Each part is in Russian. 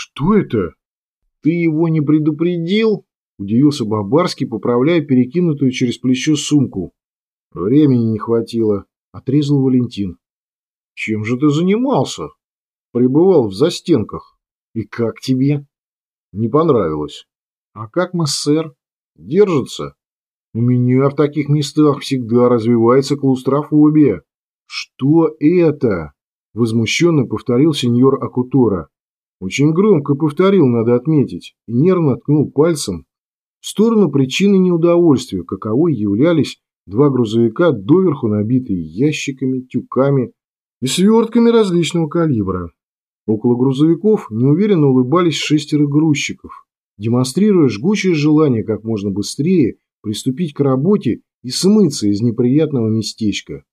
Что это? Ты его не предупредил? Удивился Бабарский, поправляя перекинутую через плечо сумку. Времени не хватило, отрезал Валентин. Чем же ты занимался? Пребывал в застенках. И как тебе? Не понравилось. А как мы, сэр? Держится. У меня в таких местах всегда развивается клаустрофобия. Что это? Возмущенно повторил сеньор Акутора. Очень громко повторил, надо отметить, и нервно ткнул пальцем в сторону причины неудовольствия, каковой являлись два грузовика, доверху набитые ящиками, тюками и свертками различного калибра. Около грузовиков неуверенно улыбались шестеро грузчиков, демонстрируя жгучее желание как можно быстрее приступить к работе и смыться из неприятного местечка.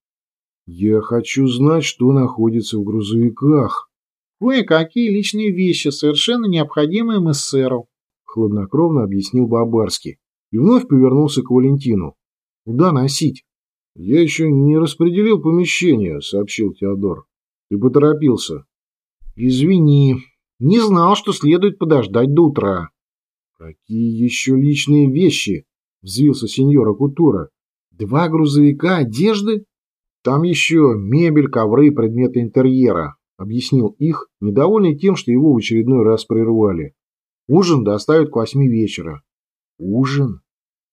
«Я хочу знать, что находится в грузовиках». «Кое-какие личные вещи, совершенно необходимые мессеру», — хладнокровно объяснил Бабарский и вновь повернулся к Валентину. «Куда носить?» «Я еще не распределил помещение», — сообщил Теодор. «Ты поторопился». «Извини, не знал, что следует подождать до утра». «Какие еще личные вещи?» — взвился сеньора Кутура. «Два грузовика одежды?» «Там еще мебель, ковры и предметы интерьера», — объяснил их, недовольный тем, что его в очередной раз прервали. «Ужин доставят к восьми вечера». «Ужин?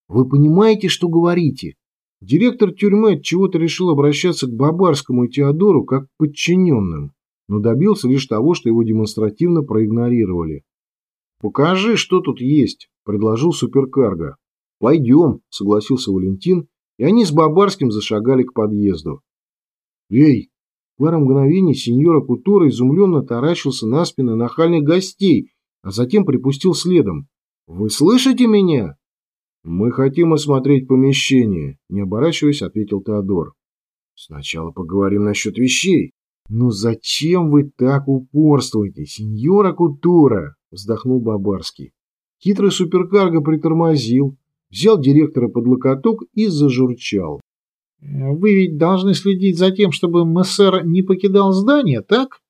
Вы понимаете, что говорите?» Директор тюрьмы от чего-то решил обращаться к Бабарскому и Теодору как к подчиненным, но добился лишь того, что его демонстративно проигнорировали. «Покажи, что тут есть», – предложил суперкарго. «Пойдем», – согласился Валентин и они с Бабарским зашагали к подъезду. «Эй!» Пару мгновений сеньора Кутора изумленно таращился на спины нахальных гостей, а затем припустил следом. «Вы слышите меня?» «Мы хотим осмотреть помещение», – не оборачиваясь, ответил Теодор. «Сначала поговорим насчет вещей». «Ну зачем вы так упорствуете, сеньора Кутура?» – вздохнул Бабарский. Хитрый суперкарго притормозил, взял директора под локоток и зажурчал. «Вы ведь должны следить за тем, чтобы МСР не покидал здание, так?»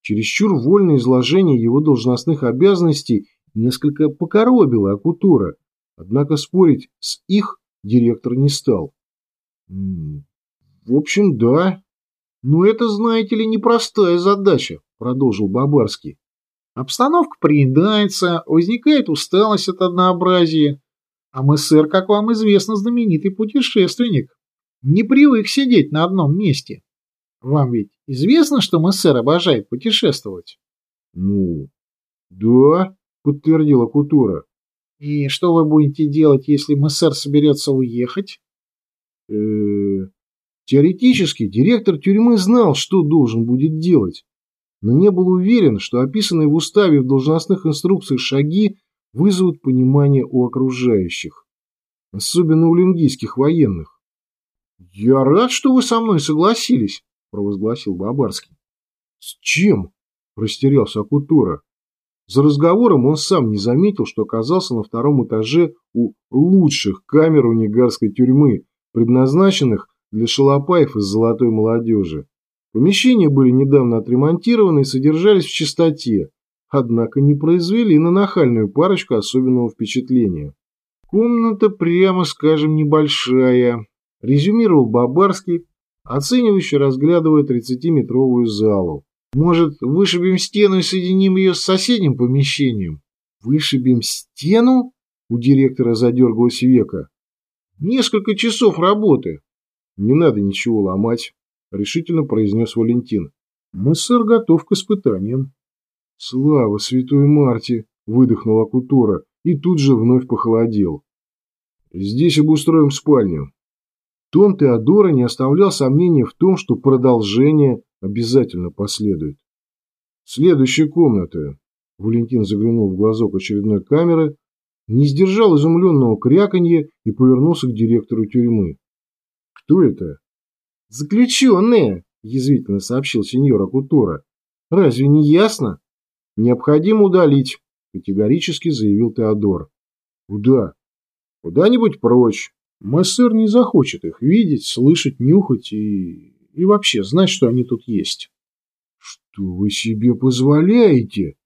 Чересчур вольное изложение его должностных обязанностей несколько покоробило Акутура, однако спорить с их директор не стал. «В общем, да. Но это, знаете ли, непростая задача», — продолжил Бабарский. «Обстановка приедается, возникает усталость от однообразия, а мы, сэр, как вам известно, знаменитый путешественник. Не привык сидеть на одном месте. Вам ведь известно, что мы, сэр, обожает путешествовать? Ну, да, подтвердила Кутура. И что вы будете делать, если мы, сэр, соберется уехать? Э -э Теоретически директор тюрьмы знал, что должен будет делать, но не был уверен, что описанные в уставе в должностных инструкциях шаги вызовут понимание у окружающих, особенно у лингийских военных. «Я рад, что вы со мной согласились», – провозгласил Бабарский. «С чем?» – растерялся Акутура. За разговором он сам не заметил, что оказался на втором этаже у лучших камер унигарской тюрьмы, предназначенных для шалопаев из золотой молодежи. Помещения были недавно отремонтированы и содержались в чистоте, однако не произвели на нахальную парочку особенного впечатления. «Комната, прямо скажем, небольшая», – резюмировал Бабарский, оценивающе разглядывая 30-метровую залу. «Может, вышибем стену и соединим ее с соседним помещением?» «Вышибем стену?» – у директора задергалась века. «Несколько часов работы». «Не надо ничего ломать», – решительно произнес Валентин. «Мы, сэр, готов к испытаниям». «Слава святой Марте!» – выдохнул Акутора и тут же вновь похолодел. «Здесь обустроим спальню». Тон Теодора не оставлял сомнения в том, что продолжение обязательно последует. «Следующая комната». Валентин заглянул в глазок очередной камеры, не сдержал изумленного кряканья и повернулся к директору тюрьмы. «Кто это?» «Заключенные», – язвительно сообщил сеньор Акутора. «Разве не ясно?» «Необходимо удалить», – категорически заявил Теодор. «Куда?» «Куда-нибудь прочь. Мессер не захочет их видеть, слышать, нюхать и... и вообще знать, что они тут есть». «Что вы себе позволяете?»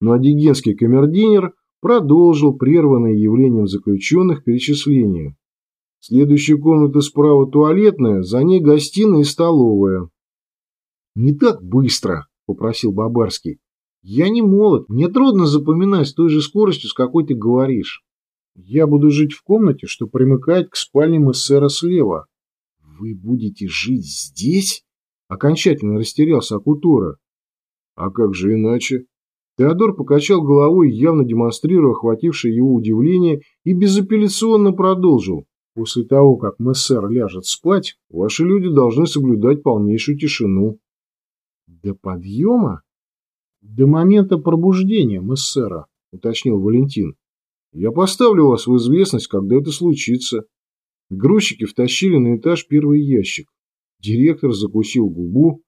но одигенский камердинер продолжил прерванное явлением заключенных перечисление. Следующая комната справа туалетная, за ней гостиная и столовая. «Не так быстро», — попросил Бабарский. «Я не молод, мне трудно запоминать с той же скоростью, с какой ты говоришь. Я буду жить в комнате, что примыкает к спальне эсера слева». «Вы будете жить здесь?» — окончательно растерялся Акутора. «А как же иначе?» Теодор покачал головой, явно демонстрируя охватившее его удивление, и безапелляционно продолжил. После того, как мессер ляжет спать, ваши люди должны соблюдать полнейшую тишину. До подъема? До момента пробуждения мессера, уточнил Валентин. Я поставлю вас в известность, когда это случится. Грузчики втащили на этаж первый ящик. Директор закусил губу.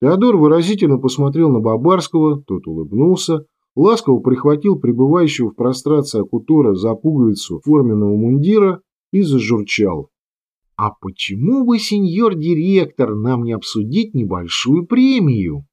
Теодор выразительно посмотрел на Бабарского, тот улыбнулся, ласково прихватил пребывающего в прострации Акутора за пуговицу форменного мундира и зажурчал. «А почему бы, сеньор директор, нам не обсудить небольшую премию?»